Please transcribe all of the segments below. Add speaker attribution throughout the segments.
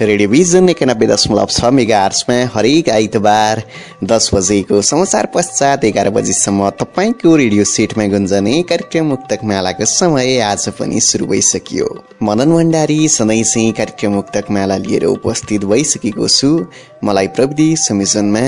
Speaker 1: Radio
Speaker 2: vision
Speaker 3: एकानब्बे दशमलव छ मेगा आर्समा हरेक आइतबार दस बजेको समाचार पश्चात एघार बजीसम्म तपाईँको रेडियो सेटमा गुन्जने कार्यक्रम मुक्तक मालाको समय आज पनि सुरु भइसकियो। मनन भण्डारी सधैँ चाहिँ कार्यक्रम मुक्तक माला लिएर उपस्थित भइसकेको छु। मलाई प्रविधि संयोजनमा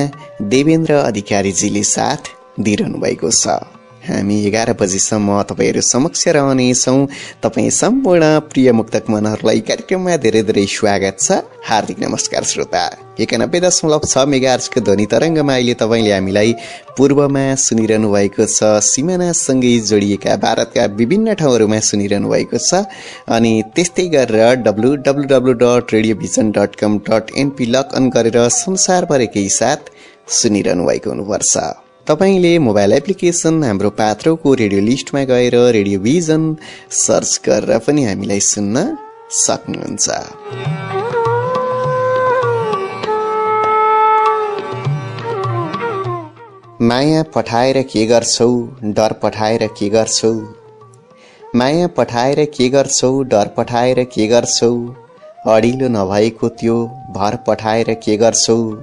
Speaker 3: देवेन्द्र अधिकारीजीले साथ दिइरहनु भएको छ। हामी एघार बजीसम्म तपाईँहरू समक्ष रहनेछौँ तपाईँ सम्पूर्ण प्रिय मुक्तक मनहरूलाई कार्यक्रममा धेरै धेरै स्वागत छ हार्दिक नमस्कार श्रोता एकानब्बे दशमलव छ मेगार्सको ध्वनि तरङ्गमा अहिले तपाईँले हामीलाई पूर्वमा सुनिरहनु भएको छ सिमानासँगै जोडिएका भारतका विभिन्न ठाउँहरूमा सुनिरहनु भएको छ अनि त्यस्तै गरेर W W W dot radio vision dot com dot NP log on गरेर संसारभरिकै साथ सुनिरहनु भएको हुनुपर्छ तपाईँले मोबाइल एप्लिकेसन हाम्रो पात्रोको रेडियो लिस्टमा गएर रेडियो भिजन सर्च गरेर पनि हामीलाई सुन्न सक्नुहुन्छ। माया पठाएर के गर्छौ? डर पठाएर के गर्छौ? माया पठाएर के गर्छौ? डर पठाएर के गर्छौ? अडिलो नभएको त्यो भर पठाएर के गर्छौ?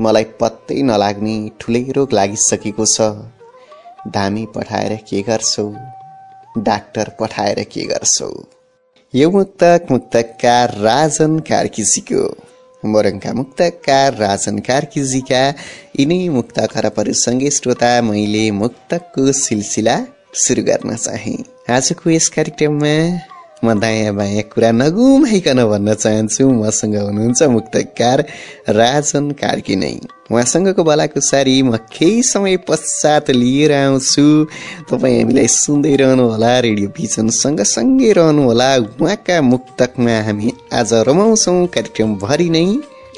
Speaker 3: मलाई पत्तै नलाग्ने ठुलै रोग लागिसकेको छ। धामी पठाएर के गर्छौ? डाक्टर पठाएर के गर्छौ? यो मुक्तक मुक्तकार राजन कार्कीजीको। मोरङका मुक्तकार राजन कार्कीजीका यिनै मुक्त खरबहरूसँगै श्रोता मैले मुक्तकको सिलसिला सुरु गर्न चाहे। आजको यस कार्यक्रममा म दायाँ बायाँ कुरा नगुमाइकन भन्न चाहन्छु मसँग हुनुहुन्छ मुक्तकार राजन कार्की नै। उहाँसँगको बलाकुसारी म केही समय पश्चात लिएर आउँछु। तपाईँ हामीलाई सुन्दै रहनुहोला रेडियो भिजन सँगसँगै रहनुहोला। उहाँका मुक्तकमा हामी आज रमाउँछौँ कार्यक्रमभरि नै।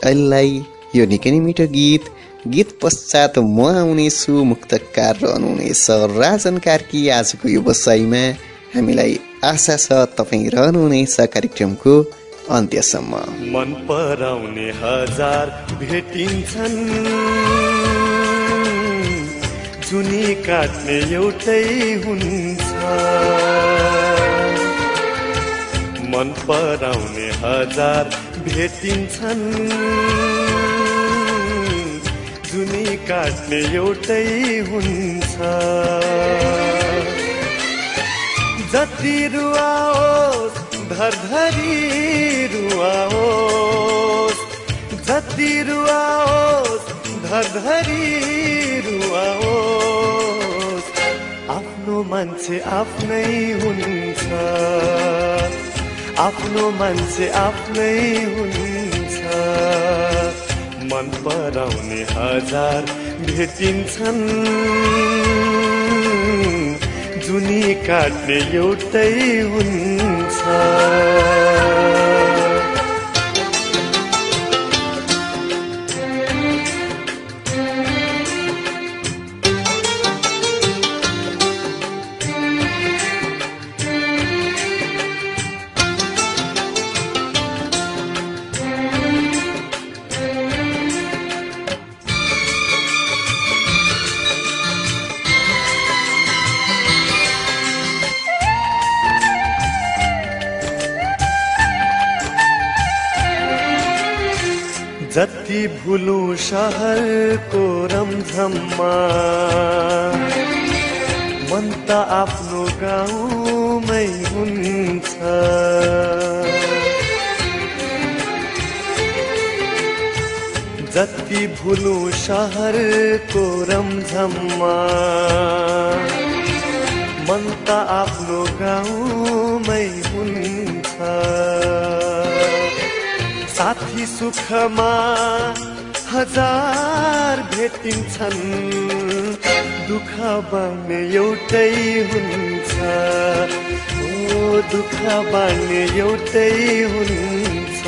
Speaker 3: अहिलेलाई यो निकै नै मिठो गीत। गीत पश्चात म आउनेछु मुक्तकार रहनुहुनेछ। राजन कार्की आजको यो बसाइमा हामीलाई आशा छ तपाईँ रहनुहुनेछ कार्यक्रमको अन्त्यसम्म।
Speaker 1: मन पराउने हजार भेटिन्छन्। जुनी काट्ने एउटै हुन्छ। मन पराउने हजार भेटिन्छन्। जुनी काट्ने एउटै हुन्छ। जति रुवाओस् धरधरी रुवाओस् जति रुवाओस् धरधरी रुवाओस् आफ्नो मान्छे आफ्नै हुन्छ। आफ्नो मान्छे आफ्नै हुन्छ। मन पराउने हजार भेटिन्छन्। जुनी काट्ने एउटै हुन्छ। भुलु सहरको रमझममा। मन त आफ्नो गाउँमै हुन्छ। जति भुलु सहरको रमझममा। मन त आफ्नो गाउँमै हुन्छ। साथी सुखमा हजार भेटिन्छन्। दुःख बाँड्ने एउटै हुन्छ। ओ दुःख बाँड्ने एउटै हुन्छ।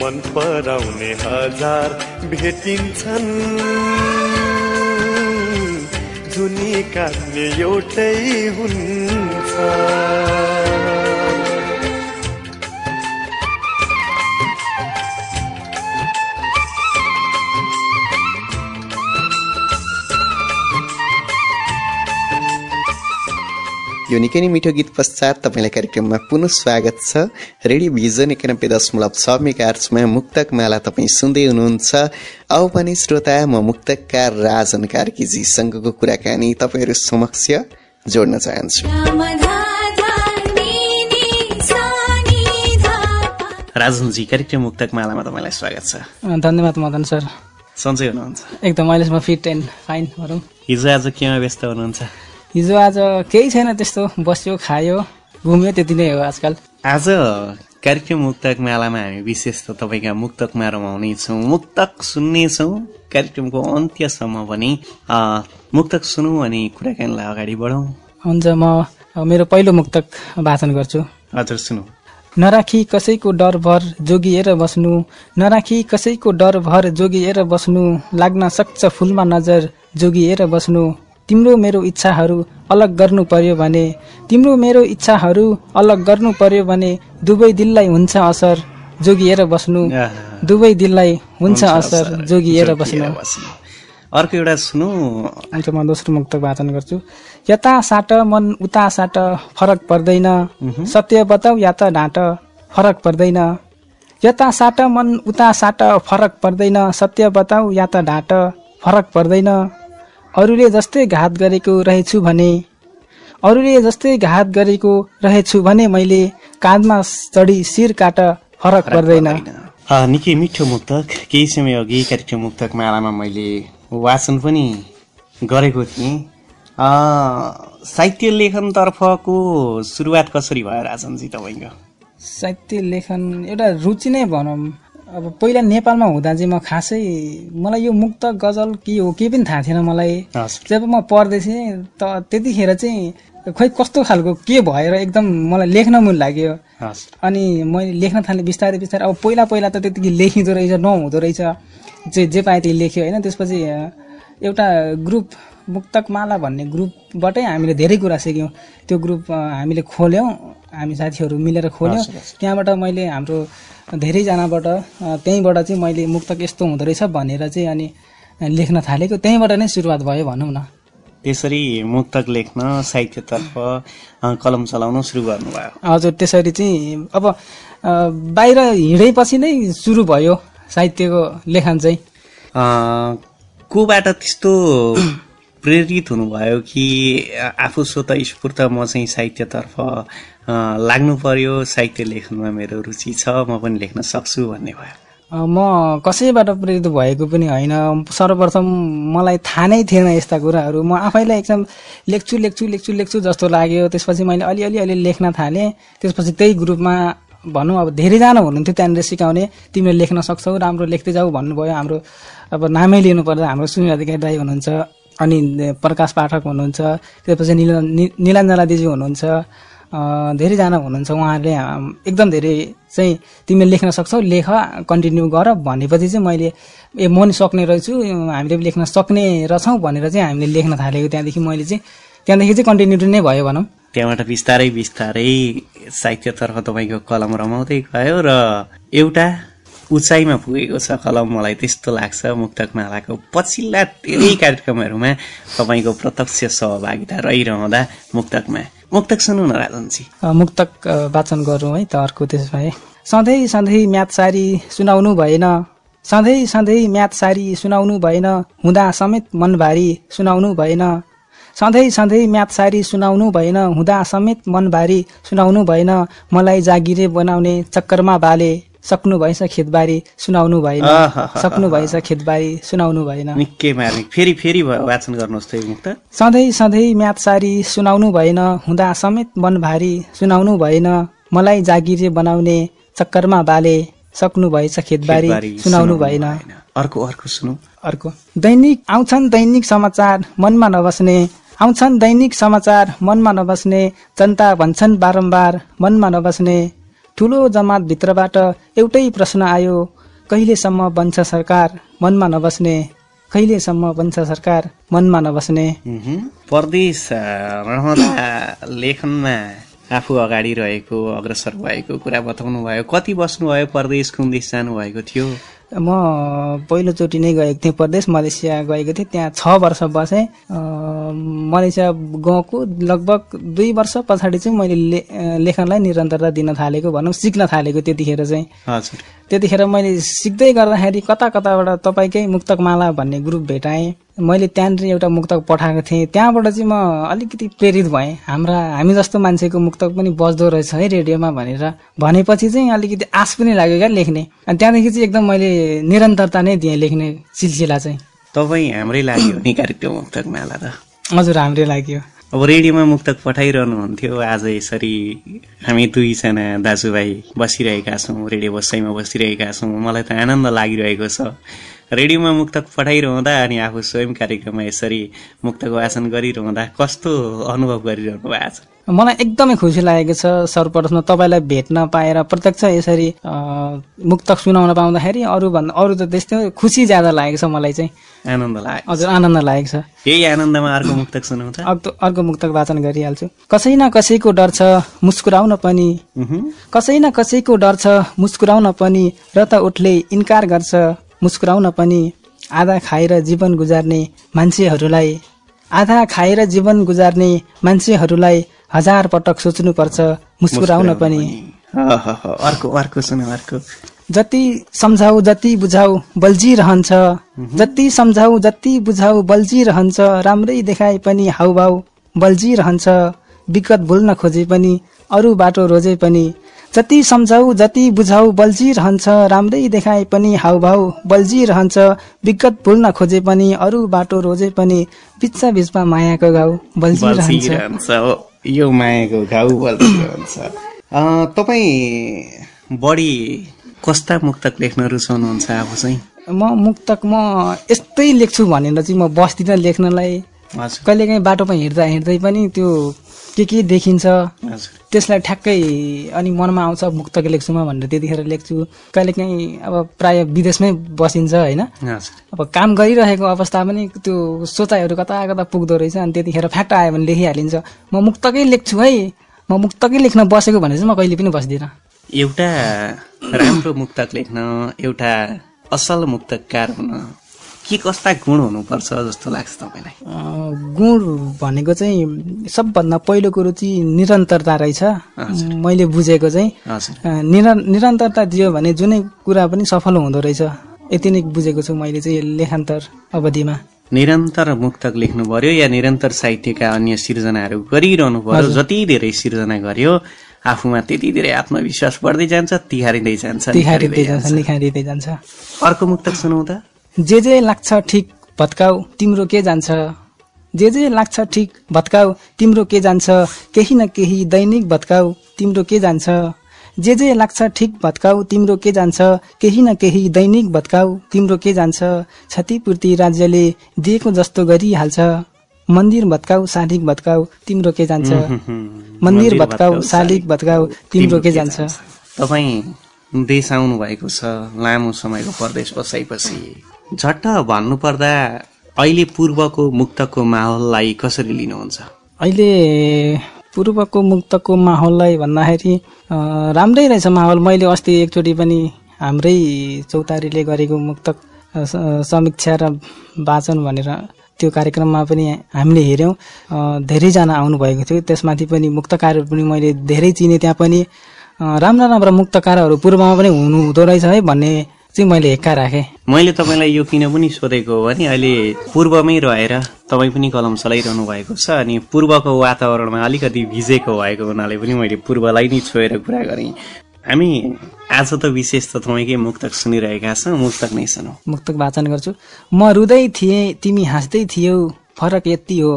Speaker 1: मन पराउने हजार भेटिन्छन्। जुनी काट्ने एउटै हुन्छ।
Speaker 3: यो निकै नै मिठो गीत पश्चात तपाईँलाई कार्यक्रममा पुनः स्वागत छ रेडियो भिजन एकानब्बे दशमलव छ मेगा आर्चमा मुक्तक माला तपाईँ सुन्दै हुनुहुन्छ अब पनि श्रोता म मुक्तकार राजन कार्कीजीसँगको कुराकानी तपाईँहरू समक्ष जोड्न चाहन्छु राजनजी कार्यक्रम मुक्तक मालामा तपाईँलाई स्वागत छ
Speaker 4: धन्यवाद मदन सर
Speaker 3: सन्चै हुनुहुन्छ
Speaker 4: एकदम अहिलेसम्म फिट एन्ड फाइन भनौँ
Speaker 3: हिजो आज केमा व्यस्त हुनुहुन्छ
Speaker 4: हिजो आज केही छैन त्यस्तो। बस्यो खायो घुम्यो त्यति नै हो आजकल।
Speaker 3: आज कार्यक्रम मुक्तक मालामा हामी विशेष त तपाईँका मुक्तकमा रमाउनेछौँ मुक्तक सुन्नेछौँ। कार्यक्रमको अन्त्यसम्म पनि मुक्तक सुनौँ अनि कुराकानीलाई अगाडि बढौँ
Speaker 4: हुन्छ म मेरो पहिलो मुक्तक वाचन गर्छु।
Speaker 3: हजुर सुनौ।
Speaker 4: नराखी कसैको डर भर जोगिएर बस्नु नराखी कसैको डर भर जोगिएर बस्नु लाग्न सक्छ फुलमा नजर जोगिएर बस्नु। तिम्रो मेरो इच्छाहरू अलग गर्नु पर्यो भने तिम्रो मेरो इच्छाहरू अलग गर्नु पर्यो भने दुवै दिललाई हुन्छ असर जोगिएर बस्नु। दुवै दिललाई हुन्छ असर जोगिएर बस्नु।
Speaker 3: अर्को एउटा सुनौ।
Speaker 4: अन्त म दोस्रो मुक्त वाचन गर्छु। यता साट मन उता साट फरक पर्दैन। सत्य बताऊ या त ढाँट फरक पर्दैन। यता साट मन उता साट फरक पर्दैन। सत्य बताऊ या त ढाँट फरक पर्दैन। अरूले जस्तै घात गरेको रहेछु भने अरूले जस्तै घात गरेको रहेछु भने मैले काँधमा चढी शिर काट फरक पर्दैन।
Speaker 3: निकै मिठो मुक्तक। केही समय अघि कार्यक्रम मुक्तक मालामा मैले वाचन पनि गरेको थिएँ। साहित्य लेखनतर्फको सुरुवात कसरी भयो राजनजी तपाईँको?
Speaker 4: साहित्य लेखन एउटा रुचि नै भनौँ। अब पहिला नेपालमा हुँदा चाहिँ म खासै मलाई यो मुक्त गजल के हो केही पनि थाहा थिएन मलाई। जब म पढ्दै थिएँ त त्यतिखेर चाहिँ खोइ कस्तो खालको के भएर एकदम मलाई लेख्न मन लाग्यो। अनि मैले लेख्न थालेँ बिस्तारै बिस्तारै। अब पहिला पहिला त त्यतिकै लेखिँदो रहेछ नहुँदो रहेछ। जे जे पाएँ त्यही लेख्यो होइन। त्यसपछि एउटा ग्रुप मुक्तकमाला भन्ने ग्रुपबाटै हामीले धेरै कुरा सिक्यौँ। त्यो ग्रुप हामीले खोल्यौँ। हामी साथीहरू मिलेर खोल्यौँ। त्यहाँबाट मैले हाम्रो धेरैजनाबाट त्यहीँबाट चाहिँ मैले मुक्तक यस्तो हुँदो रहेछ भनेर चाहिँ अनि लेख्न थालेको। त्यहीँबाट नै सुरुवात भयो भनौँ न।
Speaker 3: त्यसरी मुक्तक लेख्न साहित्यतर्फ कलम चलाउन सुरु गर्नुभयो।
Speaker 4: हजुर त्यसरी चाहिँ अब बाहिर हिँडेपछि नै सुरु भयो साहित्यको लेखन चाहिँ।
Speaker 3: कोबाट त्यस्तो प्रेरित हुनुभयो कि आफू स्वत स्फूर्त म चाहिँ साहित्यतर्फ लाग्नु पर्यो। साहित्य लेखनमा मेरो रुचि छ म पनि लेख्न सक्छु भन्ने भयो।
Speaker 4: म कसैबाट प्रेरित भएको पनि होइन। सर्वप्रथम मलाई थाहा नै थिएन यस्ता कुराहरू। म आफैलाई एकदम लेख्छु लेख्छु लेख्छु लेख्छु जस्तो लाग्यो। त्यसपछि मैले अलिअलि अलि लेख्न थालेँ। त्यसपछि त्यही ग्रुपमा भनौँ अब धेरैजना हुनुहुन्थ्यो त्यहाँनिर सिकाउने। तिमीले लेख्न सक्छौ राम्रो लेख्दै जाऊ भन्नुभयो। हाम्रो अब नामै लिनु पर्दा हाम्रो सुनिल अधिकारी दाई हुनुहुन्छ। अनि प्रकाश पाठक हुनुहुन्छ त्यसपछि निल निलाञ्जना दिदी हुनुहुन्छ धेरैजना हुनुहुन्छ। उहाँहरूले एकदम धेरै चाहिँ तिमीले लेख्न सक्छौ लेख कन्टिन्यू गर भनेपछि चाहिँ मैले ए म नि सक्ने रहेछु हामीले लेख्न सक्ने रहेछौँ भनेर चाहिँ हामीले लेख्न थालेको त्यहाँदेखि मैले चाहिँ त्यहाँदेखि चाहिँ कन्टिन्युटी नै भयो भनौँ।
Speaker 3: त्यहाँबाट बिस्तारै बिस्तारै साहित्यतर्फ तपाईँको कलम रमाउँदै गयो र एउटा उचाइमा पुगेको छ कलम मलाई त्यस्तो लाग्छ मुक्तक मालाको पछिल्ला धेरै कार्यक्रमहरूमा तपाईँको प्रत्यक्ष सहभागिता रहिरहँदा मुक्तकमा। मुक्तक सुन्नु न राजनजी
Speaker 4: मुक्तक वाचन गरौँ है त अर्को त्यसो भए। सधैँ सधैँ म्याथ सारी सुनाउनु भएन। सधैँ सधैँ म्याथ सारी सुनाउनु भएन। हुँदा समेत मनभारी सुनाउनु भएन। सधैँ सधैँ म्याथ सारी सुनाउनु भएन। हुँदा समेत मनभारी सुनाउनु भएन। मलाई जागिरे बनाउने चक्करमा बाले। सक्नु भएछ खेतबारी सुनाउनु भएन। सक्नु भएछ खेतबारी सुनाउनु भएन।
Speaker 3: निकै मार्मिक। फेरि फेरि वाचन गर्नुहोस् त मुक्त।
Speaker 4: सधैँ सधैँ म्याथ सारी सुनाउनु भएन। हुँदा समेत मन भारी सुनाउनु भएन। मलाई जागिरे बनाउने चक्करमा बाले। सक्नु भएछ खेतबारी सुनाउनु भएन।
Speaker 3: अर्को अर्को सुनौ।
Speaker 4: अर्को। दैनिक आउँछन् दैनिक समाचार मनमा नबस्ने। आउँछन् दैनिक समाचार मनमा नबस्ने। जनता भन्छन् बारम्बार मनमा नबस्ने। ठुलो जमातभित्रबाट एउटै प्रश्न आयो कहिलेसम्म बन्छ सरकार मनमा नबस्ने? कहिलेसम्म बन्छ सरकार मनमा नबस्ने।
Speaker 3: परदेश रहँदा लेखनमा आफू अगाडि रहेको अग्रसर भएको कुरा बताउनु भयो कति बस्नुभयो परदेश कुन देश जानुभएको थियो?
Speaker 4: म पहिलोचोटि नै गएको थिएँ प्रदेश मलेसिया गएको थिएँ। त्यहाँ छ वर्ष बसेँ। मलेसिया गएको लगभग दुई वर्ष पछाडि चाहिँ मैले लेखनलाई निरन्तरता दिन थालेको भनौँ सिक्न थालेको त्यतिखेर चाहिँ। त्यतिखेर मैले सिक्दै गर्दाखेरि कता कताबाट तपाईँकै मुक्तकमाला भन्ने ग्रुप भेटाएँ। मैले त्यहाँनिर एउटा मुक्तक पठाएको थिएँ। त्यहाँबाट चाहिँ म अलिकति प्रेरित भएँ। हाम्रा हामी जस्तो मान्छेको मुक्तक पनि बज्दो रहेछ है रेडियोमा भनेर। भनेपछि चाहिँ अलिकति आश पनि लाग्यो क्या लेख्ने। अनि त्यहाँदेखि चाहिँ एकदम मैले निरन्तरता नै दिएँ लेख्ने सिलसिला चाहिँ।
Speaker 3: तपाईँ हाम्रै लाग्यो नि कार्यक्रम मुक्तक माला त।
Speaker 4: हजुर हाम्रै लाग्यो
Speaker 3: अब रेडियोमा मुक्तक पठाइरहनु हुन्थ्यो। आज यसरी हामी दुईजना दाजुभाइ बसिरहेका छौँ रेडियो बसाइमा बसिरहेका छौँ। मलाई त आनन्द लागिरहेको छ। रेडियोमा मुक्तक पठाइरहँदा अनि आफू स्वयं कार्यक्रममा यसरी मुक्तक वाचन गरिरहँदा कस्तो अनुभव गरिरहनु भएको छ?
Speaker 4: मलाई एकदमै खुसी लागेको छ सर्वप्रथम तपाईँलाई भेट्न पाएर प्रत्यक्ष यसरी मुक्तक सुनाउन पाउँदाखेरि अरूभन्दा अरू त त्यस्तै खुसी ज्यादा लागेको छ मलाई चाहिँ।
Speaker 3: आनन्द लाग्यो
Speaker 4: हजुर आनन्द लागेको छ।
Speaker 3: यही आनन्दमा अर्को मुक्तक सुनाउँछ?
Speaker 4: अर्को अर्को मुक्तक वाचन गरिहाल्छु। कसै न कसैको डर छ मुस्कुराउन पनि। कसै न कसैको डर छ मुस्कुराउन पनि। र त उठले इन्कार गर्छ। मुस्कुराउन पनि आधा खाएर जीवन गुजार्ने मान्छेहरूलाई आधा खाएर जीवन गुजार्ने मान्छेहरूलाई हजार पटक सोच्नुपर्छ मुस्कुराउन पनि।
Speaker 3: ह, ह, ह। अर्को अर्को सुनौ अर्को।
Speaker 4: जति सम्झाउ जति बुझाउ बल्झिरहन्छ। जति सम्झाउ जति बुझाउ बल्झिरहन्छ। राम्रै देखाए पनि हाउभाउ बल्झिरहन्छ। विगत भुल्न खोजे पनि अरू बाटो रोजे पनि जति सम्झाउ जति बुझाउ बल्झिरहन्छ राम्रै देखाए पनि हाउभाउ बल्झिरहन्छ विगत भुल्न खोजे पनि अरू बाटो रोजे पनि। बिच बिचमा मायाको घाउ बल्झिरहन्छ
Speaker 3: यो मायाको घाउ बल्छिरहन्छ अ, तपाईँ बढी कस्ता मुक्तक लेख्न रुचाउनुहुन्छ आफू चाहिँ?
Speaker 4: म मुक्तक म यस्तै लेख्छु भनेर चाहिँ म बस्दिनँ लेख्नलाई कहिलेकाहीँ बाटोमा हिँड्दा हिँड्दै पनि त्यो के के देखिन्छ? त्यसलाई ठ्याक्कै अनि मनमा आउँछ मुक्तक लेख्छु म भनेर त्यतिखेर लेख्छु। कहिलेकाहीँ अब प्राय विदेशमै बसिन्छ होइन? अब काम गरिरहेको अवस्था पनि त्यो सोचाइहरू कता कता पुग्दो रहेछ अनि त्यतिखेर फ्याक्ट आयो भने लेखिहालिन्छ। म मुक्तकै लेख्छु है। म मुक्तकै लेख्न बसेको भने चाहिँ म कहिले पनि बस्दिनँ।
Speaker 3: एउटा राम्रो मुक्तक लेख्न एउटा असल मुक्तकार हुन के कस्ता गुण हुनुपर्छ जस्तो लाग्छ तपाईँलाई?
Speaker 4: गुण भनेको चाहिँ सबभन्दा पहिलो कुरो चाहिँ निरन्तरता रहेछ। मैले बुझेको चाहिँ निर निरन्तरता दियो भने जुनै कुरा पनि सफल हुँदो रहेछ। यति नै बुझेको छु मैले चाहिँ लेखान्तर अवधिमा।
Speaker 3: निरन्तर मुक्तक लेख्नु पर्यो या निरन्तर साहित्यका अन्य सिर्जनाहरू गरिरहनु पर्यो? जति धेरै सिर्जना गर्यो आफूमा त्यति धेरै आत्मविश्वास बढ्दै जान्छ तिहारिँदै जान्छ। अर्को मुक्तक सुनौ त।
Speaker 4: जे जे लाग्छ ठिक भत्काउ तिम्रो के जान्छ? जे जे लाग्छ ठिक भत्काउ तिम्रो के जान्छ? केही न केही दैनिक भत्काउ तिम्रो के जान्छ? जे जे लाग्छ ठिक भत्काउ तिम्रो के जान्छ? केही न केही दैनिक भत्काउ तिम्रो के जान्छ? क्षतिपूर्ति राज्यले दिएको जस्तो गरिहाल्छ। मन्दिर भत्काउ शालिग भत्काउ तिम्रो के जान्छ? मन्दिर भत्काउ शालिग भत्काउ तिम्रो के जान्छ?
Speaker 3: तपाईँ देश आउनु भएको छ लामो समयको परदेश बसाइपछि। झट्ट भन्नुपर्दा अहिले पूर्वको मुक्तको माहौललाई कसरी लिनुहुन्छ?
Speaker 4: अहिले पूर्वको मुक्तको माहौललाई भन्दाखेरि राम्रै रहेछ माहौल। मैले अस्ति एकचोटि पनि हाम्रै चौतारीले गरेको स- समीक्षा र वाचन भनेर त्यो कार्यक्रममा पनि हामीले हेऱ्यौँ। धेरैजना आउनुभएको थियो। त्यसमाथि पनि मुक्तकारहरू पनि मैले धेरै चिने। त्यहाँ पनि राम्रा राम्रा मुक्तकारहरू पूर्वमा पनि हुनु हुँदो रहेछ है भन्ने चाहिँ मैले हेक्का राखेँ।
Speaker 3: मैले तपाईँलाई यो किन पनि सोधेको हो भने अहिले पूर्वमै रहेर तपाईँ पनि कलम चलाइरहनु भएको छ अनि पूर्वको वातावरणमा अलिकति भिजेको भएको हुनाले पनि मैले पूर्वलाई नै छोएर कुरा गरेँ। हामी आज त विशेष त तपाईँकै मुक्तक सुनिरहेका छौँ मुक्तक नै सुनौ
Speaker 4: मुक्तक वाचन गर्छु। म रुँदै थिएँ तिमी हाँस्दै थियौ फरक यति हो।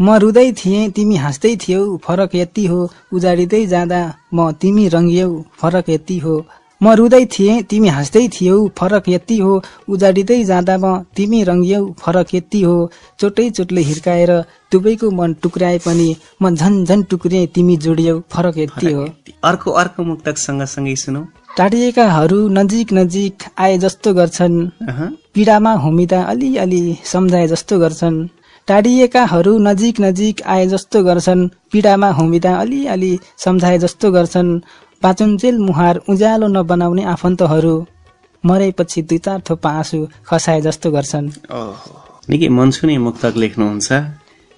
Speaker 4: म रुँदै थिएँ तिमी हाँस्दै थियौ फरक यति हो। उजाडिँदै जाँदा म तिमी रङ्गियौ फरक यति हो। म रुँदै थिएँ तिमी हाँस्दै थियौ फरक यति हो उजाडिँदै जाँदा म तिमी रङ्गियौ फरक यति हो। चोटै चोटले हिर्काएर दुवैको मन टुक्राए पनि म झन झन टुक्रिएँ तिमी जोडियौ फरक यति हो।
Speaker 3: अर्को अर्को मुक्तक सँगसँगै सुनौ।
Speaker 4: टाढिएकाहरू नजिक नजिक आए जस्तो गर्छन्। पीडामा हुमिदा अलिअलि सम्झाए जस्तो गर्छन्। टाढिएकाहरू नजिक नजिक आए जस्तो गर्छन्। पीडामा हुमिदा अलिअलि सम्झाए जस्तो गर्छन्। पाचुन्जेल मुहार उज्यालो नबनाउने आफन्तहरू मरेपछि दुई चार थोपा आँसु खसाए जस्तो गर्छन्।
Speaker 3: निकै मनसुने मुक्तक लेख्नुहुन्छ।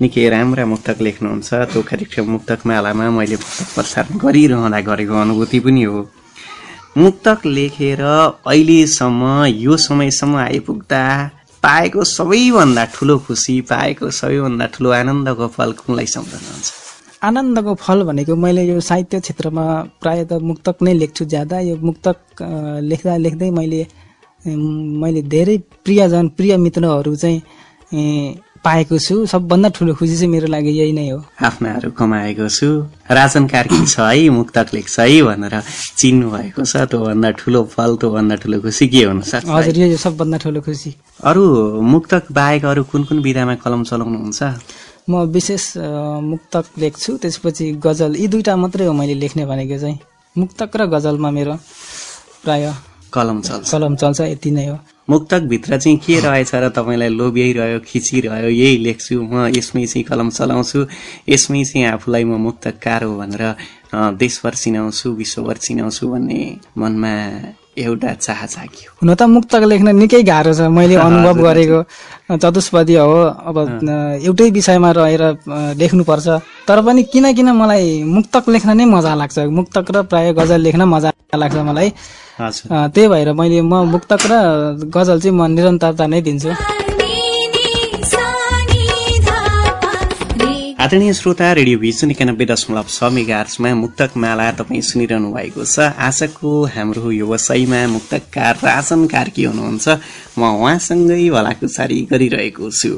Speaker 3: निकै राम्रा मुक्तक लेख्नुहुन्छ। त्यो कार्यक्रम मुक्तक मालामा मैले मुक्तक प्रसारण गरिरहँदा गरेको अनुभूति पनि हो। मुक्तक लेखेर अहिलेसम्म यो समयसम्म आइपुग्दा पाएको सबैभन्दा ठुलो खुसी पाएको सबैभन्दा ठुलो आनन्दको फल कुनलाई सम्झनुहुन्छ?
Speaker 4: आनन्दको फल भनेको मैले यो साहित्य क्षेत्रमा प्रायः त मुक्तक नै लेख्छु ज्यादा। यो मुक्तक लेख्दा लेख्दै मैले मैले धेरै प्रियजन प्रिय मित्रहरू चाहिँ पाएको छु। सबभन्दा ठुलो खुसी चाहिँ मेरो लागि यही नै हो।
Speaker 3: आफ्नाहरू कमाएको छु। राजन कार्की छ है मुक्तक लेख्छ है भनेर चिन्नु भएको छ। त्योभन्दा ठुलो फल त्योभन्दा ठुलो खुसी के हुन सक्छ?
Speaker 4: हजुर यो सबभन्दा ठुलो खुसी।
Speaker 3: अरू मुक्तक बाहेक अरू कुन कुन विधामा कलम चलाउनुहुन्छ?
Speaker 4: म विशेष मुक्तक लेख्छु। त्यसपछि गजल यी दुईटा मात्रै हो मैले लेख्ने भनेको चाहिँ। मुक्तक र गजलमा मेरो प्राय
Speaker 3: कलम चल्छ।
Speaker 4: कलम चल्छ यति नै हो।
Speaker 3: मुक्तक भित्र चाहिँ के रहेछ र तपाईँलाई लोभ्याइरह्यो खिचिरह्यो यही लेख्छु म। यसमै चाहिँ कलम चलाउँछु। यसमै चाहिँ आफूलाई म मुक्तकार हो भनेर देशभर चिनाउँछु विश्वभर चिनाउँछु भन्ने मनमा एउटा चाह जाग्यो
Speaker 4: हुन त मुक्तक लेख्न निकै गाह्रो छ। मैले अनुभव गरेको चतुष्पदी हो। अब एउटै विषयमा रहेर लेख्नुपर्छ। तर पनि किन किन मलाई मुक्तक लेख्न नै मजा लाग्छ? मुक्तक र प्राय गजल लेख्न मजा लाग्छ मलाई। त्यही भएर मैले म मुक्तक र गजल चाहिँ म निरन्तरता नै दिन्छु।
Speaker 3: आदरणीय श्रोता रेडियो भिजन एकानब्बे दशमलव छ मेगा मुक्तक माला तपाईँ सुनिरहनु भएको छ। आजको हाम्रो व्यवसायमा मुक्तकार राजन कार्की हुनुहुन्छ। म उहाँसँगै भलाकुसारी गरिरहेको छु।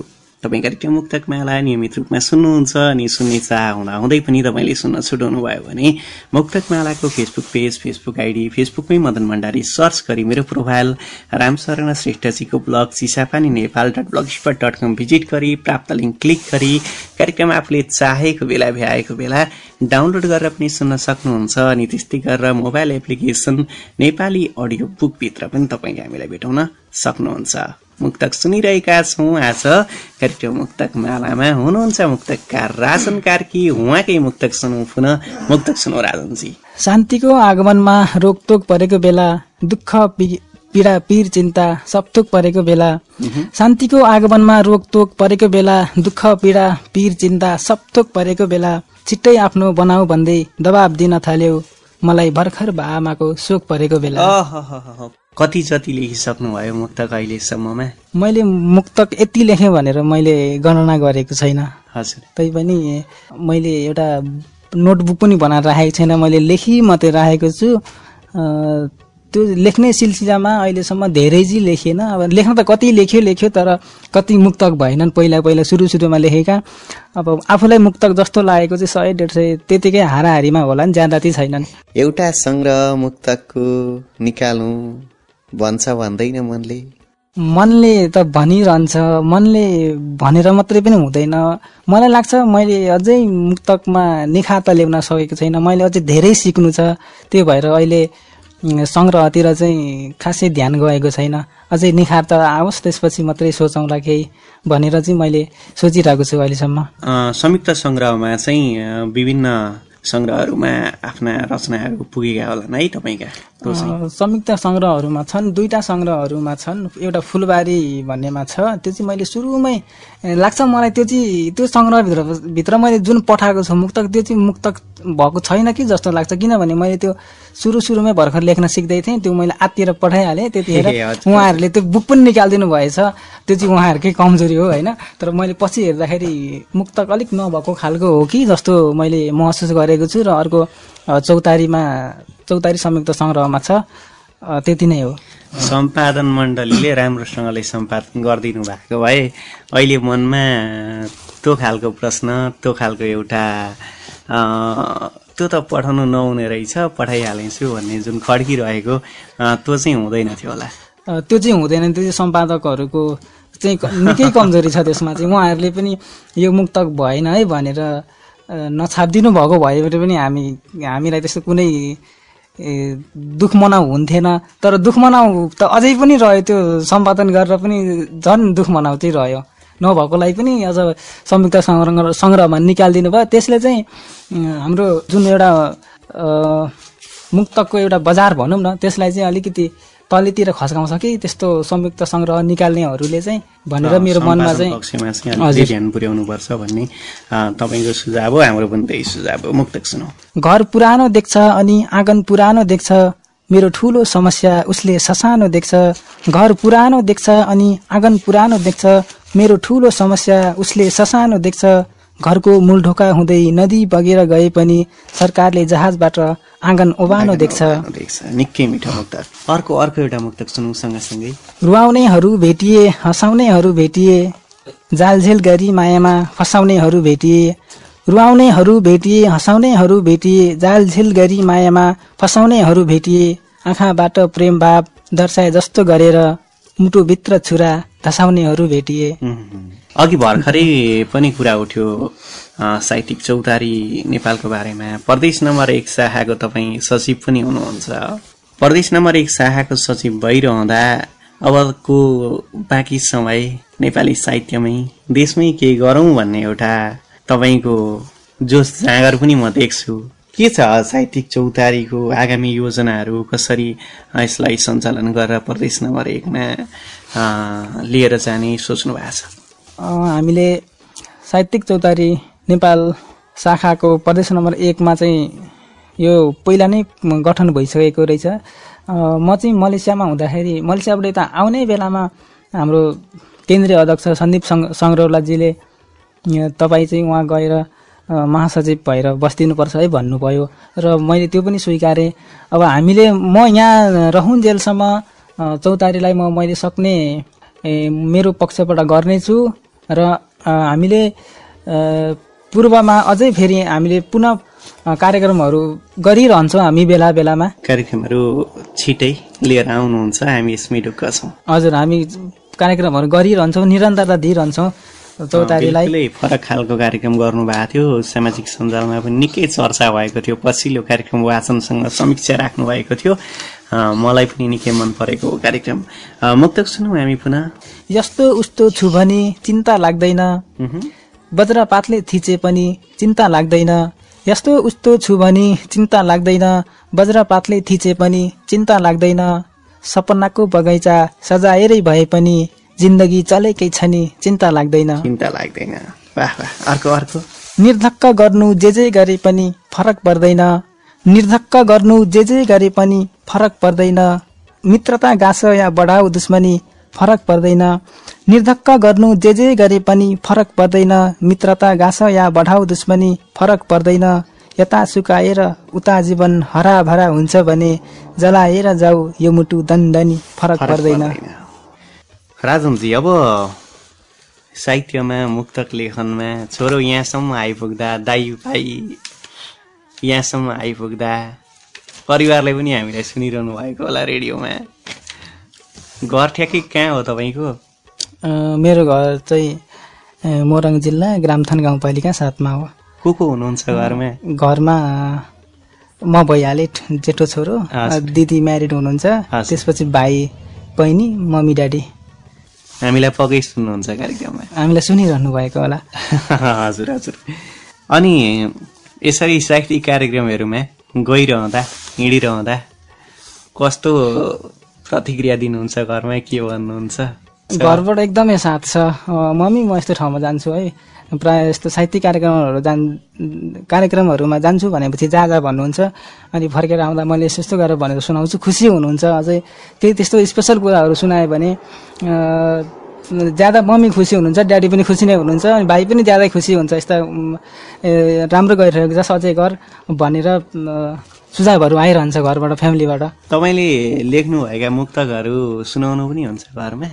Speaker 3: तपाईँ कार्यक्रम मुक्तक माला नियमित रूपमा सुन्नुहुन्छ अनि सुन्ने चाह हुँदा हुँदै पनि तपाईँले सुन्न छुटाउनु भयो भने मुक्तक मालाको फेसबुक पेज फेसबुक आइडी फेसबुकमै मदन भण्डारी सर्च गरी मेरो profile Ramsharan श्रेष्ठजीको blog Chisapani Nepal dot blog spot dot com visit गरी प्राप्त लिङ्क क्लिक गरी कार्यक्रम आफूले चाहेको बेला भ्याएको बेला डाउनलोड गरेर पनि सुन्न सक्नुहुन्छ अनि त्यस्तै गरेर मोबाइल एप्लिकेसन नेपाली अडियो बुकभित्र पनि तपाईँले हामीलाई भेटाउन सक्नुहुन्छ। मुक्तक सुनिरहेका छौँ। आज कार्यक्रम मुक्तक मालामा हुनुहुन्छ मुक्तकार राजन कार्की उहाँकै मुक्तक सुनौ पुनः। मुक्तक सुनौ राजनजी।
Speaker 4: शान्तिको आगमनमा रोकटोक परेको बेला दुःख पीडा पीर चिन्ता सबथोक परेको बेला शान्तिको आगमनमा रोकटोक परेको बेला दुःख पीडा पीर चिन्ता सबथोक परेको बेला छिट्टै आफ्नो बनाऊ भन्दै दबाब दिन थाल्यौ। मलाई भर्खर बा आमाको शोक परेको बेला।
Speaker 3: कति जति लेखिसक्नु भयो मुक्तक अहिलेसम्ममा?
Speaker 4: मैले मुक्तक यति लेखेँ भनेर मैले गणना गरेको छैन।
Speaker 3: हजुर।
Speaker 4: तैपनि मैले एउटा नोटबुक पनि बनाएर राखेको छैन। मैले लेखी मात्रै राखेको छु। त्यो लेख्ने सिलसिलामा अहिलेसम्म धेरै चाहिँ लेखेन। अब लेख्न त कति लेख्यो लेख्यो तर कति मुक्तक भएनन् पहिला पहिला सुरु सुरुमा लेखेका। अब आफूलाई मुक्तक जस्तो लागेको चाहिँ सय डेढ सय त्यतिकै हाराहारीमा होला नि ज्यादा चाहिँ छैनन्।
Speaker 5: एउटा सङ्ग्रह मुक्तकको निकालौँ भन्छ भन्दैन मनले?
Speaker 4: मनले त भनिरहन्छ। मनले भनेर मात्रै पनि हुँदैन। मलाई लाग्छ मैले अझै मुक्तकमा निखार त ल्याउन सकेको छैन। मैले अझै धेरै सिक्नु छ। त्यो भएर अहिले सङ्ग्रहतिर चाहिँ खासै ध्यान गएको छैन। अझै निखार त आओस् त्यसपछि मात्रै सोचौँला केही भनेर चाहिँ मैले सोचिरहेको छु अहिलेसम्म।
Speaker 3: संयुक्त सङ्ग्रहमा चाहिँ विभिन्न सङ्ग्रहहरूमा आफ्ना रचनाहरू पुगेका होलान् है तपाईँका?
Speaker 4: संयुक्त सङ्ग्रहहरूमा छन् दुईटा सङ्ग्रहहरूमा छन् एउटा फुलबारी भन्नेमा छ। त्यो चाहिँ मैले सुरुमै लाग्छ मलाई त्यो चाहिँ त्यो सङ्ग्रहभित्र भित्र मैले जुन पठाएको छु मुक्तक त्यो चाहिँ मुक्तक भएको छैन कि जस्तो लाग्छ। किनभने मैले त्यो सुरु सुरुमै भर्खर लेख्न सिक्दै थिएँ त्यो मैले आत्तिएर पठाइहालेँ त्यतिखेर। उहाँहरूले त्यो बुक पनि निकालिदिनु भएछ। त्यो चाहिँ उहाँहरूकै कमजोरी हो होइन? तर मैले पछि हेर्दाखेरि मुक्तक अलिक नभएको खालको हो कि जस्तो मैले महसुस गरेँ। गरेको छु र अर्को चौतारीमा चौतारी संयुक्त सङ्ग्रहमा छ। त्यति नै हो।
Speaker 3: सम्पादन मण्डलीले राम्रोसँगले सम्पादन गरिदिनु भएको भए अहिले मनमा त्यो खालको प्रश्न त्यो खालको एउटा त्यो त पठाउनु नहुने रहेछ पठाइहालेछु भन्ने जुन खड्किरहेको त्यो चाहिँ हुँदैन थियो होला।
Speaker 4: त्यो चाहिँ हुँदैन त्यो चाहिँ सम्पादकहरूको चाहिँ क- निकै कमजोरी छ त्यसमा चाहिँ। उहाँहरूले पनि यो मुक्तक भएन है भनेर नछापिदिनु भएको भए पनि हामी हामीलाई त्यस्तो कुनै दुःख मनाउ हुन्थेन। तर दुःख मनाउ त अझै पनि रह्यो त्यो सम्पादन गरेर पनि झन् दुःख मनाउ चाहिँ रह्यो। नभएकोलाई पनि अझ संयुक्त सङ्ग्रह सङ्ग्रहमा निकालिदिनु भयो। त्यसले चाहिँ हाम्रो जुन एउटा अ, मुक्तकको एउटा बजार भनौँ न त्यसलाई चाहिँ अलिकति तलेतिर खस्काउँछ कि त्यस्तो संयुक्त सङ्ग्रह निकाल्नेहरूले चाहिँ भनेर मेरो मनमा चाहिँ।
Speaker 3: ध्यान पुर्याउनुपर्छ भन्ने तपाईँको सुझाव हो हाम्रो पनि त्यही सुझाव हो। मुक्तक सुनौ।
Speaker 4: घर पुरानो देख्छ अनि आँगन पुरानो देख्छ मेरो ठुलो समस्या उसले ससानो देख्छ। घर पुरानो देख्छ अनि आँगन पुरानो देख्छ मेरो ठुलो समस्या उसले ससानो देख्छ। घरको मूल ढोका हुँदै नदी बगेर गए पनि सरकारले जहाजबाट आँगन ओबानो देख्छ।
Speaker 3: देख्छ। निकै मिठो मुक्तक अर्को अर्को एउटा मुक्तक सुनौ सँगसँगै।
Speaker 4: रुवाउनेहरू भेटिए हँसाउनेहरू भेटिए जालझेल गरी मायामा फसाउनेहरू भेटिए रुवाउनेहरू भेटिए हँसाउनेहरू भेटिए जालझेल गरी मायामा फसाउनेहरू भेटिए आँखाबाट प्रेम भाव दर्शाए जस्तो गरेर मुटुभित्र छुरा धसाउनेहरू भेटिए।
Speaker 3: अघि भर्खरै पनि कुरा उठ्यो साहित्यिक चौतारी नेपालको बारेमा। प्रदेश नम्बर एक शाखाको तपाईँ सचिव पनि हुनुहुन्छ। प्रदेश नम्बर एक शाखाको सचिव भइरहँदा अबको बाँकी समय नेपाली साहित्यमै देशमै केही गरौँ भन्ने एउटा तपाईँको जोस जाँगर पनि म देख्छु। के छ साहित्यिक चौतारीको आगामी योजनाहरू? कसरी यसलाई सञ्चालन गरेर प्रदेश नम्बर एकमा लिएर जाने सोच्नु भएको छ?
Speaker 4: हामीले साहित्यिक चौतारी नेपाल शाखाको प्रदेश नम्बर एकमा चाहिँ यो पहिला नै गठन भइसकेको रहेछ। म चाहिँ मलेसियामा हुँदाखेरि मलेसियाबाट यता आउने बेलामा हाम्रो केन्द्रीय अध्यक्ष सन्दीप सङ्ग सङ्ग्रौलाजीले तपाईँ चाहिँ उहाँ गएर महासचिव भएर बस्दिनुपर्छ है भन्नुभयो। र मैले त्यो पनि स्वीकारेँ। अब हामीले म यहाँ रहुन्जेलसम्म चौतारीलाई म मैले सक्ने मेरो पक्षबाट गर्नेछु। र हामीले पूर्वमा अझै फेरि हामीले पुनः कार्यक्रमहरू गरिरहन्छौँ हामी बेला बेलामा।
Speaker 3: कार्यक्रमहरू छिटै लिएर आउनुहुन्छ। हामी यसमै ढुक्क छौँ।
Speaker 4: हजुर हामी कार्यक्रमहरू गरिरहन्छौँ निरन्तरता दिइरहन्छौँ। चौतारीलाई
Speaker 3: फरक खालको कार्यक्रम गर्नुभएको थियो। सामाजिक सञ्जालमा पनि निकै चर्चा भएको थियो। पछिल्लो कार्यक्रम वाचनसँग समीक्षा राख्नु भएको थियो। मलाई पनि निकै मन परेको हो कार्यक्रम मुक्तक सुनौँ हामी पुनः।
Speaker 4: यस्तो उस्तो छु भने चिन्ता लाग्दैन। वज्रपातले थिचे पनि चिन्ता लाग्दैन। यस्तो उस्तो छु भने चिन्ता लाग्दैन। वज्रपातले थिचे पनि चिन्ता लाग्दैन। सपनाको बगैँचा सजाएरै भए पनि जिन्दगी चलेकै छ नि चिन्ता लाग्दैन।
Speaker 3: चिन्ता लाग्दैन। वाह वाह अर्को अर्को।
Speaker 4: निर्धक्क गर्नु जे जे गरे पनि फरक पर्दैन। निर्धक्क गर्नु जे जे गरे पनि फरक पर्दैन। मित्रता गाँस या बढाऊ दुश्मनी फरक पर्दैन। निर्धक्क गर्नु जे जे गरे पनि फरक पर्दैन। मित्रता गाँस या बढाऊ दुश्मनी फरक पर्दैन। यता सुकाएर उता जीवन हराभरा हुन्छ भने जलाएर जाऊ यो मुटु दण्डनी फरक
Speaker 3: फरक
Speaker 4: पर्दैन।
Speaker 3: राजनजी अब साहित्यमा मुक्तक लेखनमा छोरो यहाँसम्म आइपुग्दा दाइ भाइ यहाँसम्म आइपुग्दा परिवारले पनि हामीलाई सुनिरहनु भएको होला रेडियोमा। घर ठ्याक्कै कहाँ हो तपाईँको?
Speaker 4: मेरो घर चाहिँ मोरङ जिल्ला ग्रामथान गाउँपालिका सातमा हो।
Speaker 3: को को हुनुहुन्छ घरमा?
Speaker 4: घरमा म भइहालेँ जेठो छोरो। दिदी म्यारिड हुनुहुन्छ। त्यसपछि भाइ बहिनी मम्मी ड्याडी।
Speaker 3: हामीलाई पक्कै सुन्नुहुन्छ कार्यक्रममा
Speaker 4: हामीलाई सुनिरहनु भएको होला।
Speaker 3: हजुर हजुर। अनि यसरी साहित्यिक कार्यक्रमहरूमा गइरहँदा हिँडिरहँदा कस्तो प्रतिक्रिया दिनुहुन्छ घरमा? के भन्नुहुन्छ?
Speaker 4: घरबाट एकदमै साथ छ। मम्मी म यस्तो ठाउँमा जान्छु है। प्रायः यस्तो साहित्यिक कार्यक्रमहरू जान कार्यक्रमहरूमा जान्छु भनेपछि जा जा भन्नुहुन्छ। अनि फर्केर आउँदा मैले यस्तो यस्तो गरेर भनेर सुनाउँछु। खुसी हुनुहुन्छ। अझै त्यही त्यस्तो स्पेसल कुराहरू सुनायो भने ज्यादा मम्मी खुसी हुनुहुन्छ ड्याडी पनि खुसी नै हुनुहुन्छ अनि भाइ पनि ज्यादै खुसी हुन्छ। यस्ता राम्रो गरिरहेको छ सधैँ गर भनेर सुझावहरू आइरहन्छ घरबाट फ्यामिलीबाट।
Speaker 3: तपाईँले लेख्नुभएका मुक्तकहरू सुनाउनु पनि हुन्छ घरमा।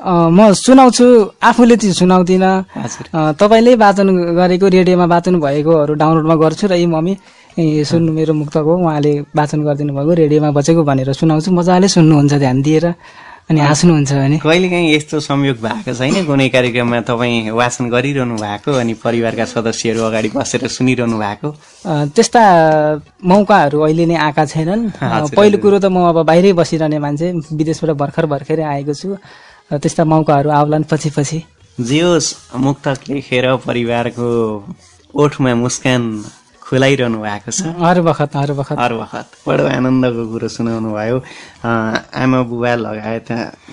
Speaker 4: म सुनाउँछु आफूले चाहिँ सुनाउँदिनँ। तपाईँले वाचन गरेको रेडियोमा वाचन भएकोहरू डाउनलोडमा गर्छु र यी मम्मी सुन्नु मेरो मुक्तक उहाँले वाचन गरिदिनु भएको रेडियोमा बजेको भनेर सुनाउँछु। मजाले सुन्नुहुन्छ ध्यान दिएर अनि हाँस्नुहुन्छ भने।
Speaker 3: कहिलेकाहीँ यस्तो संयोग भएको छैन? कुनै कार्यक्रममा तपाईँ वाचन गरिरहनु भएको अनि परिवारका सदस्यहरू अगाडि बसेर सुनिरहनु भएको?
Speaker 4: त्यस्ता मौकाहरू अहिले नै आएका छैनन्। पहिलो कुरो त म अब बाहिरै बसिरहने मान्छे विदेशबाट भर्खर भर्खरै आएको छु। र त्यस्ता मौकाहरू आउलान् पछि पछि।
Speaker 3: जे होस् मुक्तक लेखेर परिवारको ओठमा मुस्कान खुलाइरहनु भएको छ।
Speaker 4: हर बखत हर बखत।
Speaker 3: हर वखत बडो आनन्दको कुरो सुनाउनु भयो। आमा बुबा लगायत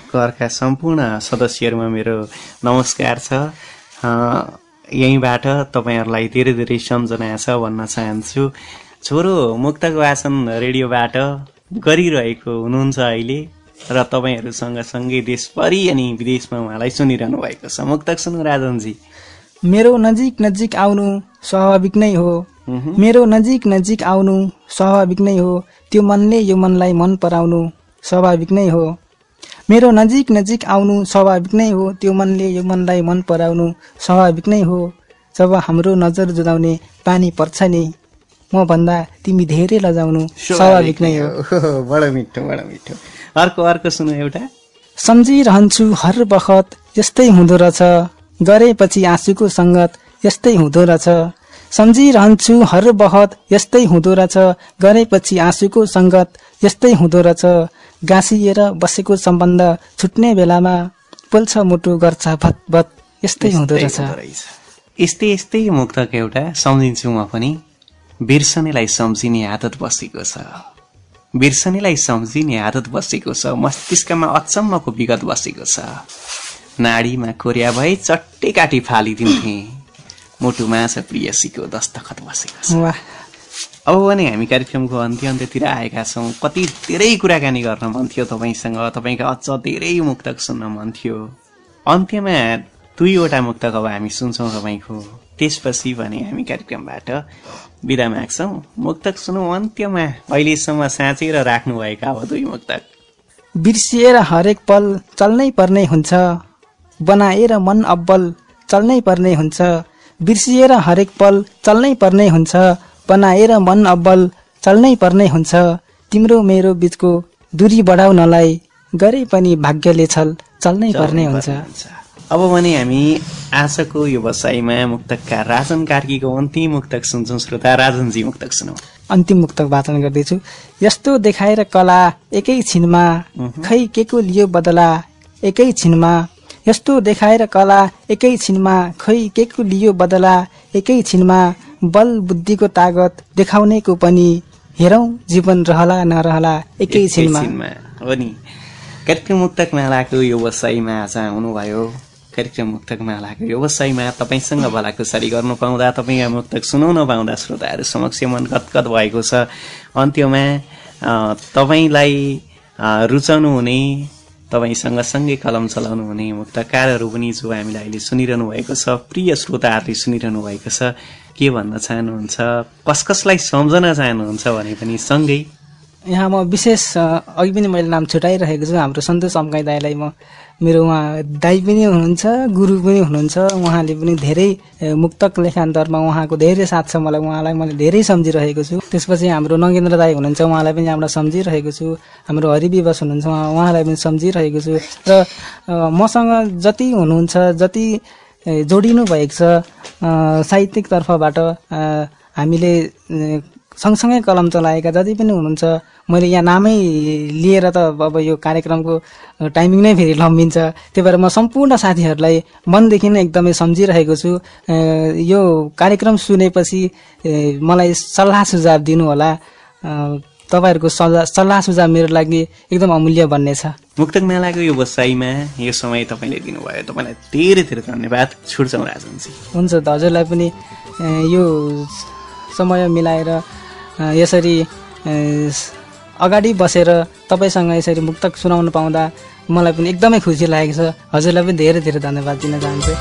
Speaker 3: घरका सम्पूर्ण सदस्यहरूमा मेरो नमस्कार छ। यहीँबाट तपाईँहरूलाई धेरै धेरै सम्झना छ भन्न चाहन्छु। छोरो मुक्तक वाचन रेडियोबाट गरिरहेको हुनुहुन्छ अहिले। र तपाईँहरूसँग सँगै देशभरि अनि विदेशमा उहाँलाई सुनिरहनु भएको छ। मुक्तक सुन्नु राजनजी।
Speaker 4: मेरो नजिक नजिक आउनु स्वाभाविक नै हो। मेरो नजिक नजिक आउनु स्वाभाविक नै हो। त्यो मनले यो मनलाई मन पराउनु स्वाभाविक नै हो। मेरो नजिक नजिक आउनु स्वाभाविक नै हो। त्यो मनले यो मनलाई मन पराउनु स्वाभाविक नै हो। जब हाम्रो नजर जुदाउने पानी पर्छ नि म भन्दा तिमी धेरै लजाउनु स्वाभाविक नै हो।
Speaker 3: बडो मिठो बडो मिठो। अर्को अर्को सुन्नु एउटा।
Speaker 4: सम्झिरहन्छु हर बखत यस्तै हुँदो रहेछ। गरेपछि आँसुको सङ्गत यस्तै हुँदो रहेछ। सम्झिरहन्छु हर बखत यस्तै हुँदो रहेछ। गरेपछि आँसुको सङ्गत यस्तै हुँदो रहेछ। गाँसिएर बसेको सम्बन्ध छुट्ने बेलामा पोल्छ मुटु गर्छ भत भत यस्तै हुँदो रहेछ।
Speaker 3: हुँदो रहेछ। यस्तै यस्तै मुक्तक एउटा सम्झिन्छु म पनि। बिर्सनेलाई सम्झिने आदत बसेको छ। बिर्सनेलाई सम्झिने आदत बसेको छ मस्तिष्कमा अचम्मको विगत बसेको छ। नाडीमा कोर्या भए चट्टे काटी फालिदिन्थे। मुटुमा छ प्रियसीको दस्तखत बसेको छ। अब भने हामी कार्यक्रमको अन्त्य अन्त्यतिर आएका छौँ। कति धेरै कुराकानी गर्न मन थियो तपाईँसँग। तपाईँका अझ धेरै मुक्तक सुन्न मन थियो। अन्त्यमा दुईवटा मुक्तक अब हामी सुन्छौँ तपाईँको। त्यसपछि भने हामी कार्यक्रमबाट बिदा माग्छौँ मुक्तक सुनौँ अन्त्यमा अहिलेसम्म साँचेर राख्नुभएका अब दुई मुक्तक।
Speaker 4: बिर्सिएर हरेक पल चल्नै पर्ने हुन्छ। बनाएर मन अब्बल चल्नै पर्ने हुन्छ। बिर्सिएर हरेक पल चल्नै पर्ने हुन्छ। बनाएर मन अब्बल चल्नै पर्ने हुन्छ। तिम्रो मेरो बिचको दूरी बढाउनलाई गरे पनि भाग्यले छल चल्नै पर्ने हुन्छ।
Speaker 3: अब भने हामी आजको यो बसाइमा मुक्तककार राजन कार्कीको अन्तिम मुक्तक सुन्छौँ। श्रोता राजनजी मुक्तक सुनौ।
Speaker 4: अन्तिम मुक्तक वाचन गर्दैछु। यस्तो देखाएर कला एकै छिनमा खै के को लियो बदला एकै छिनमा। यस्तो देखाएर कला एकै छिनमा खै के को लियो बदला एकै छिनमा। बल बुद्धिको तागत देखाउनेको पनि हेरौँ जीवन रहला नरहला एकै छिनमा।
Speaker 3: हो नि कार्यक्रम मुक्तक मालाको यो वसाइमा आज आउनुभयो। कार्यक्रम मुक्तक मालाको यो वसाइमा तपाईँसँग भलाकुसारी गर्नु पाउँदा तपाईँका मुक्तक सुनाउन पाउँदा श्रोताहरू समक्ष मन गदगद भएको छ। अन्त्यमा तपाईँलाई रुचाउनु हुने तपाईँसँग सँगै कलम चलाउनु हुने मुक्तकारहरू पनि जो हामीलाई अहिले सुनिरहनु भएको छ प्रिय श्रोताहरूले सुनिरहनु भएको छ के भन्न चाहनुहुन्छ कस कसलाई सम्झन चाहनुहुन्छ भने पनि सँगै।
Speaker 4: यहाँ म विशेष अघि पनि मैले नाम छुट्याइरहेको छु हाम्रो सन्तोष अम्काई दाईलाई म मेरो उहाँ दाई पनि हुनुहुन्छ गुरु पनि हुनुहुन्छ उहाँले पनि धेरै मुक्तक लेखान्तरमा उहाँको धेरै साथ छ मलाई उहाँलाई मैले धेरै सम्झिरहेको छु। त्यसपछि हाम्रो नगेन्द्र दाई हुनुहुन्छ उहाँलाई पनि यहाँबाट सम्झिरहेको छु। हाम्रो हरिविवश हुनुहुन्छ उहाँ उहाँलाई पनि सम्झिरहेको छु। र मसँग जति हुनुहुन्छ जति जोडिनु भएको छ साहित्यिक तर्फबाट हामीले सँगसँगै कलम चलाएका जति पनि हुनुहुन्छ मैले यहाँ नामै लिएर त अब यो कार्यक्रमको टाइमिङ नै फेरि लम्बिन्छ। त्यही भएर म सम्पूर्ण साथीहरूलाई मनदेखि नै एकदमै सम्झिरहेको छु। यो कार्यक्रम सुनेपछि मलाई सल्लाह सुझाव दिनुहोला। तपाईँहरूको सल्लाह सल्लाह सुझाव मेरो लागि एकदम अमूल्य बन्नेछ
Speaker 3: मुक्तक मेलाको यो बसाइमा यो समय तपाईँले दिनुभयो। तपाईँलाई धेरै धेरै धन्यवाद। छुट्छौँ राजनजी
Speaker 4: हुन्छ हजुरलाई पनि यो समय मिलाएर यसरी अगाडि बसेर तपाईँसँग यसरी मुक्तक सुनाउनु पाउँदा
Speaker 5: मलाई पनि एकदमै खुसी लागेको छ। हजुरलाई पनि धेरै धेरै धन्यवाद दिन चाहन्छु।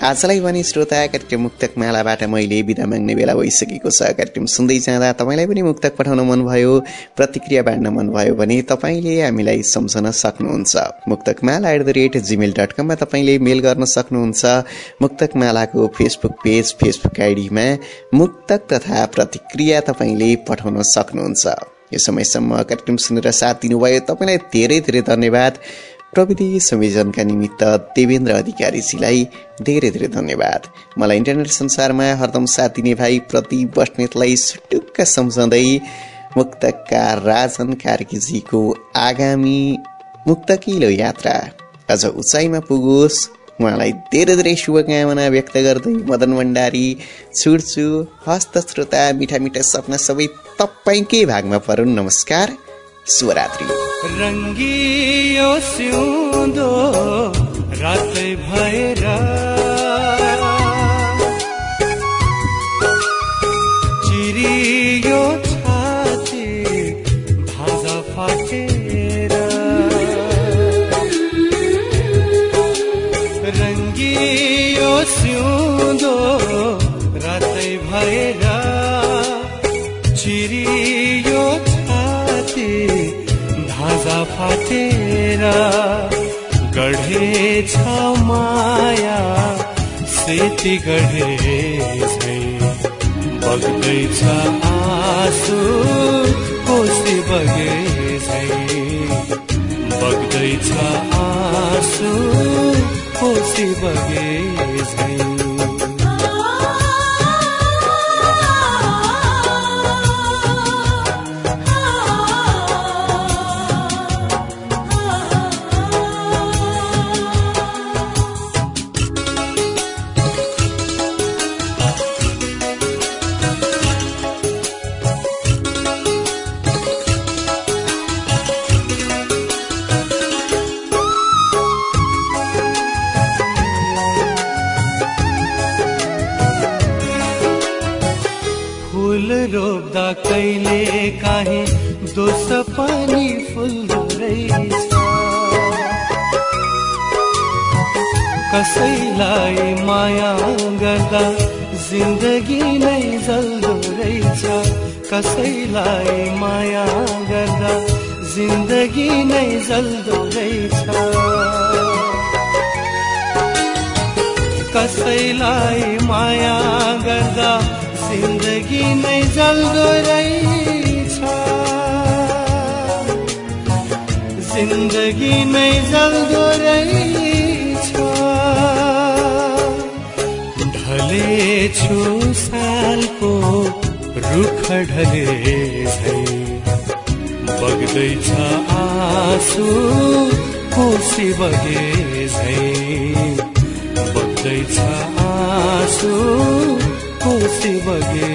Speaker 3: आजलाई पनि श्रोता कार्यक्रम मुक्तक मालाबाट मैले बिदा माग्ने बेला भइसकेको छ। कार्यक्रम सुन्दै जाँदा तपाईँलाई पनि मुक्तक पठाउन मनभयो प्रतिक्रिया बाँड्न मनभयो भने तपाईँले हामीलाई सम्झन सक्नुहुन्छ। Muktak Mala at the rate gmail dot कममा तपाईँले मेल गर्न सक्नुहुन्छ। मुक्तक मालाको फेसबुक पेज फेसबुक आइडीमा मुक्तक तथा प्रतिक्रिया तपाईँले पठाउन सक्नुहुन्छ। यो समयसम्म कार्यक्रम सुनेर साथ दिनुभयो। तपाईँलाई धेरै धेरै धन्यवाद। प्रविधि संयोजनका निमित्त देवेन्द्र अधिकारीजीलाई धेरै धेरै धन्यवाद। मलाई इन्टरनेट संसारमा हरदम साथ दिने भाइ प्रति बस्नेतलाई सुटुक्क सम्झँदै मुक्तकार राजन कार्कीजीको आगामी मुक्तकिलो यात्रा अझ उचाइमा पुगोस्। उहाँलाई धेरै धेरै शुभकामना व्यक्त गर्दै मदन भण्डारी छुट्छु हस्त श्रोता मिठा मिठा सपना सबै तपाईँकै भागमा परुन्। नमस्कार। शुभरात्रि
Speaker 1: रङ्गियो सिउँदो रातै भएर फाटेर गढेछ माया सेती गढे झै बग्दैछ आँसु कोसी बगे झै बग्दैछ आँसु बगे रोप्दा कहिले काहीँ दोष पनि फुल्दो रहेछ। कसैलाई माया गर्दा जिन्दगी नै जल्दो रहेछ। कसैलाई माया गर्दा जिन्दगी नै जल्दो रहेछ। कसैलाई माया गर्दा जिन्दगी नै जल्दो रहेछ जिन्दगी नै जल्दो रहेछ ढलेछु सालको रुख ढले बग्दैछ आँसु कोसी बगे झै बग्दैछ आँसु சிவகே